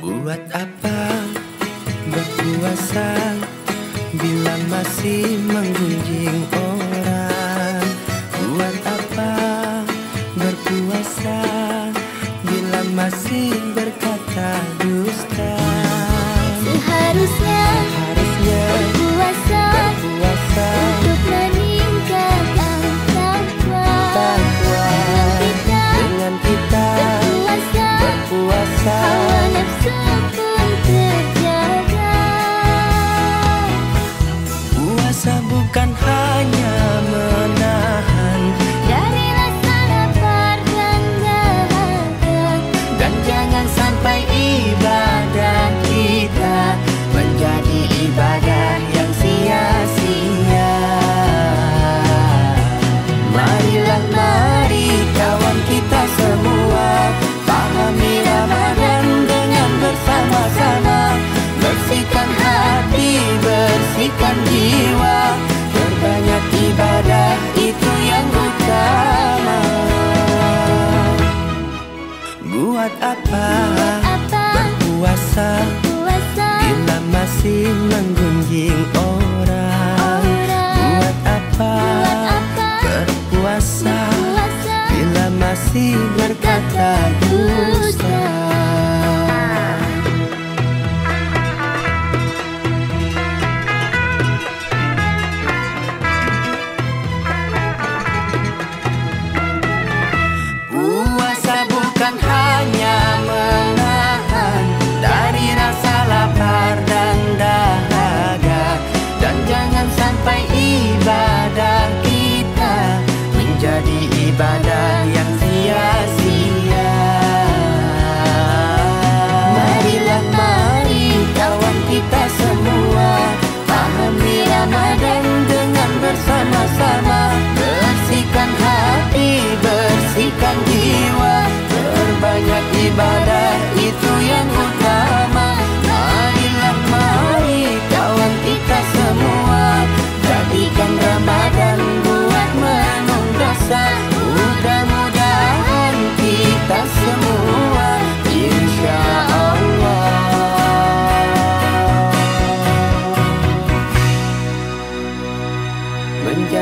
Buat apa berpuasa bila masih menggunjing? Oh Buat apa, apa? Berpuasa, Bila masih menggunjing orang, orang. Buat, apa, Buat apa? Berpuasa, berpuasa. Bila masih berkata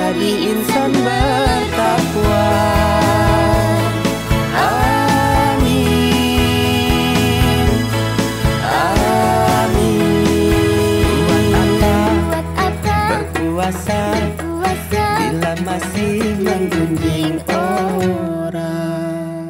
Jadi insan bertakwa. Amin. Bila masih menggunjing orang.